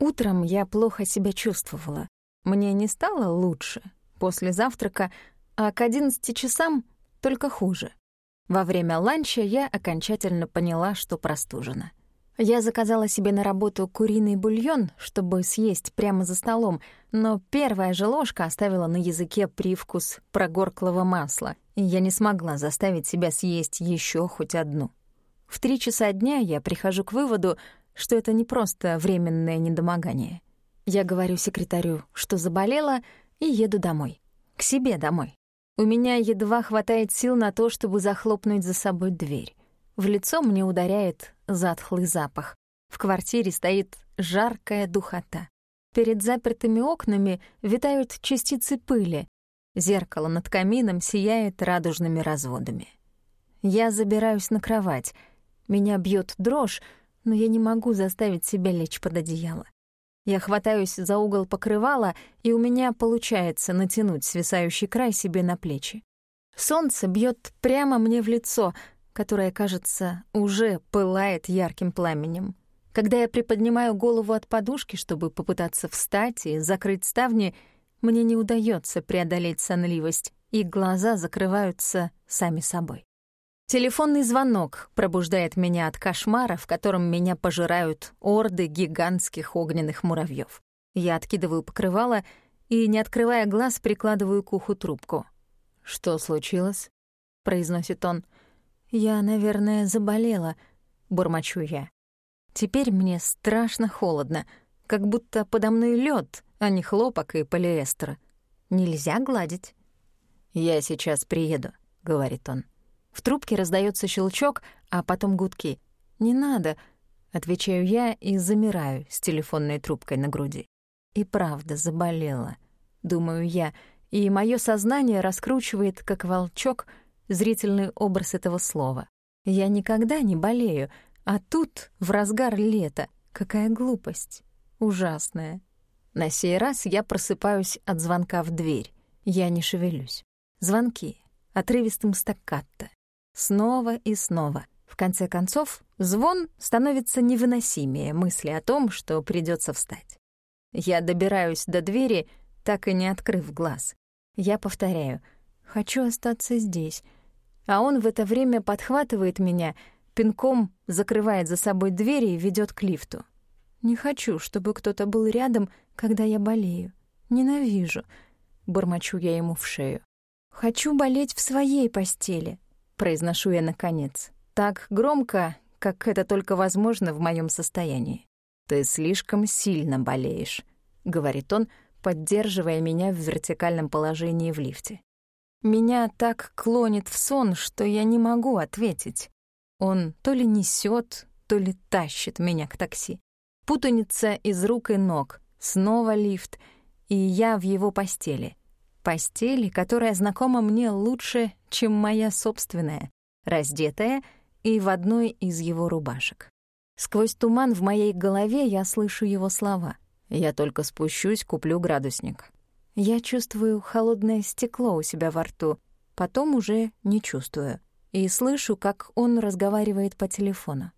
Утром я плохо себя чувствовала. Мне не стало лучше после завтрака, а к 11 часам только хуже. Во время ланча я окончательно поняла, что простужена. Я заказала себе на работу куриный бульон, чтобы съесть прямо за столом, но первая же ложка оставила на языке привкус прогорклого масла, и я не смогла заставить себя съесть еще хоть одну. В три часа дня я прихожу к выводу, что это не просто временное недомогание. Я говорю секретарю, что заболела, и еду домой. К себе домой. У меня едва хватает сил на то, чтобы захлопнуть за собой дверь. В лицо мне ударяет затхлый запах. В квартире стоит жаркая духота. Перед запертыми окнами витают частицы пыли. Зеркало над камином сияет радужными разводами. Я забираюсь на кровать. Меня бьет дрожь, но я не могу заставить себя лечь под одеяло. Я хватаюсь за угол покрывала, и у меня получается натянуть свисающий край себе на плечи. Солнце бьет прямо мне в лицо, которое, кажется, уже пылает ярким пламенем. Когда я приподнимаю голову от подушки, чтобы попытаться встать и закрыть ставни, мне не удается преодолеть сонливость, и глаза закрываются сами собой. Телефонный звонок пробуждает меня от кошмара, в котором меня пожирают орды гигантских огненных муравьев. Я откидываю покрывало и, не открывая глаз, прикладываю к уху трубку. «Что случилось?» — произносит он. «Я, наверное, заболела», — бормочу я. Теперь мне страшно холодно, как будто подо мной лед, а не хлопок и полиэстер. Нельзя гладить. «Я сейчас приеду», — говорит он. В трубке раздается щелчок, а потом гудки. «Не надо», — отвечаю я и замираю с телефонной трубкой на груди. И правда заболела, думаю я, и мое сознание раскручивает, как волчок, зрительный образ этого слова. Я никогда не болею, а тут, в разгар лета, какая глупость. Ужасная. На сей раз я просыпаюсь от звонка в дверь. Я не шевелюсь. Звонки отрывистым стаккатто. Снова и снова. В конце концов, звон становится невыносимее мысли о том, что придется встать. Я добираюсь до двери, так и не открыв глаз. Я повторяю «хочу остаться здесь», а он в это время подхватывает меня, пинком закрывает за собой двери и ведет к лифту. «Не хочу, чтобы кто-то был рядом, когда я болею. Ненавижу», — бормочу я ему в шею. «Хочу болеть в своей постели, произношу я наконец. Так громко, как это только возможно в моем состоянии. «Ты слишком сильно болеешь», — говорит он, поддерживая меня в вертикальном положении в лифте. Меня так клонит в сон, что я не могу ответить. Он то ли несет, то ли тащит меня к такси. Путаница из рук и ног, снова лифт, и я в его постели. Постели, которая знакома мне лучше, чем моя собственная, раздетая и в одной из его рубашек. Сквозь туман в моей голове я слышу его слова. «Я только спущусь, куплю градусник». Я чувствую холодное стекло у себя во рту, потом уже не чувствую. И слышу, как он разговаривает по телефону.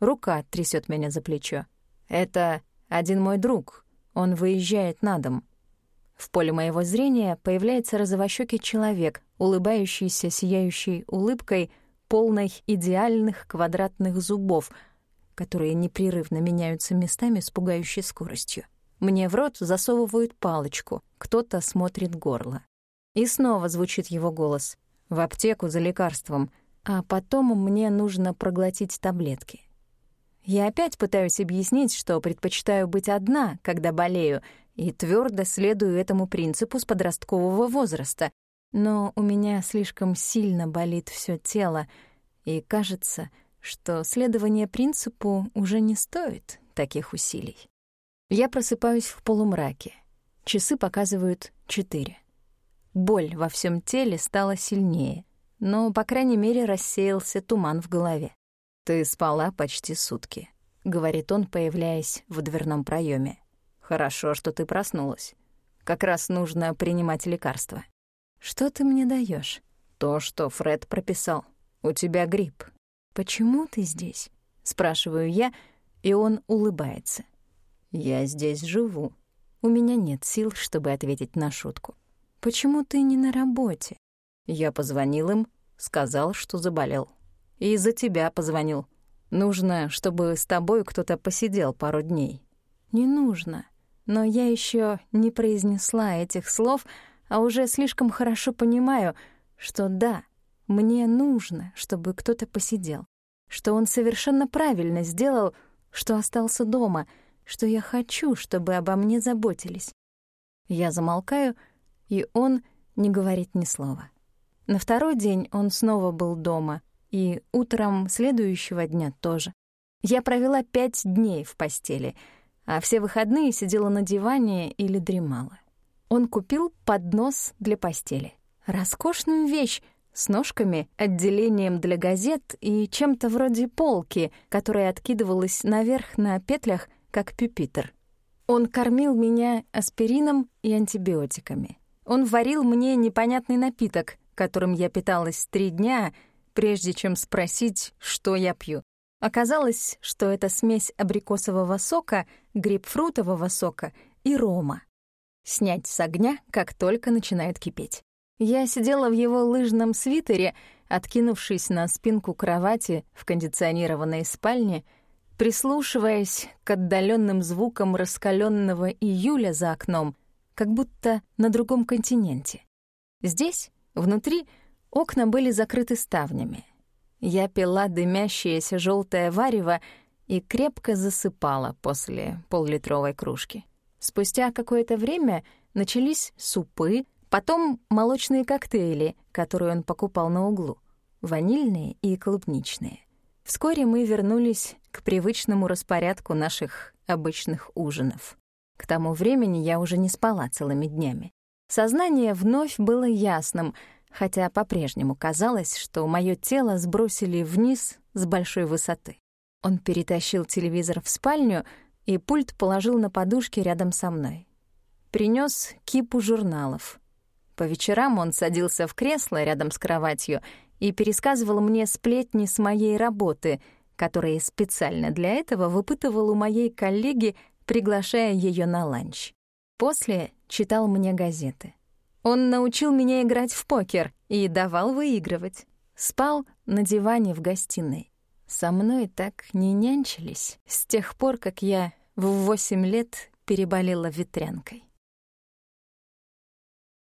Рука трясет меня за плечо. «Это один мой друг. Он выезжает на дом. В поле моего зрения появляется розовощёкий человек, улыбающийся сияющей улыбкой, полной идеальных квадратных зубов, которые непрерывно меняются местами с пугающей скоростью. Мне в рот засовывают палочку, кто-то смотрит горло. И снова звучит его голос. В аптеку за лекарством, а потом мне нужно проглотить таблетки. Я опять пытаюсь объяснить, что предпочитаю быть одна, когда болею, и твердо следую этому принципу с подросткового возраста. Но у меня слишком сильно болит все тело, и кажется, что следование принципу уже не стоит таких усилий. Я просыпаюсь в полумраке. Часы показывают четыре. Боль во всем теле стала сильнее, но, по крайней мере, рассеялся туман в голове. «Ты спала почти сутки», — говорит он, появляясь в дверном проеме. Хорошо, что ты проснулась. Как раз нужно принимать лекарства. Что ты мне даешь? То, что Фред прописал. У тебя грипп. Почему ты здесь? Спрашиваю я, и он улыбается. «Я здесь живу». У меня нет сил, чтобы ответить на шутку. «Почему ты не на работе?» Я позвонил им, сказал, что заболел. И из-за тебя позвонил. Нужно, чтобы с тобой кто-то посидел пару дней. Не нужно. Но я еще не произнесла этих слов, а уже слишком хорошо понимаю, что да, мне нужно, чтобы кто-то посидел. Что он совершенно правильно сделал, что остался дома, что я хочу, чтобы обо мне заботились. Я замолкаю, и он не говорит ни слова. На второй день он снова был дома, и утром следующего дня тоже. Я провела пять дней в постели, а все выходные сидела на диване или дремала. Он купил поднос для постели. Роскошную вещь с ножками, отделением для газет и чем-то вроде полки, которая откидывалась наверх на петлях, как пюпитр. Он кормил меня аспирином и антибиотиками. Он варил мне непонятный напиток, которым я питалась три дня, прежде чем спросить, что я пью. Оказалось, что это смесь абрикосового сока, грейпфрутового сока и рома. Снять с огня, как только начинает кипеть. Я сидела в его лыжном свитере, откинувшись на спинку кровати в кондиционированной спальне, прислушиваясь к отдаленным звукам раскаленного июля за окном, как будто на другом континенте. Здесь, Внутри окна были закрыты ставнями. Я пила дымящееся желтое варево и крепко засыпала после поллитровой кружки. Спустя какое-то время начались супы, потом молочные коктейли, которые он покупал на углу, ванильные и клубничные. Вскоре мы вернулись к привычному распорядку наших обычных ужинов. К тому времени я уже не спала целыми днями. Сознание вновь было ясным, хотя по-прежнему казалось, что мое тело сбросили вниз с большой высоты. Он перетащил телевизор в спальню и пульт положил на подушке рядом со мной. Принес кипу журналов. По вечерам он садился в кресло рядом с кроватью и пересказывал мне сплетни с моей работы, которые специально для этого выпытывал у моей коллеги, приглашая ее на ланч. После читал мне газеты. Он научил меня играть в покер и давал выигрывать. Спал на диване в гостиной. Со мной так не нянчились с тех пор, как я в восемь лет переболела ветрянкой.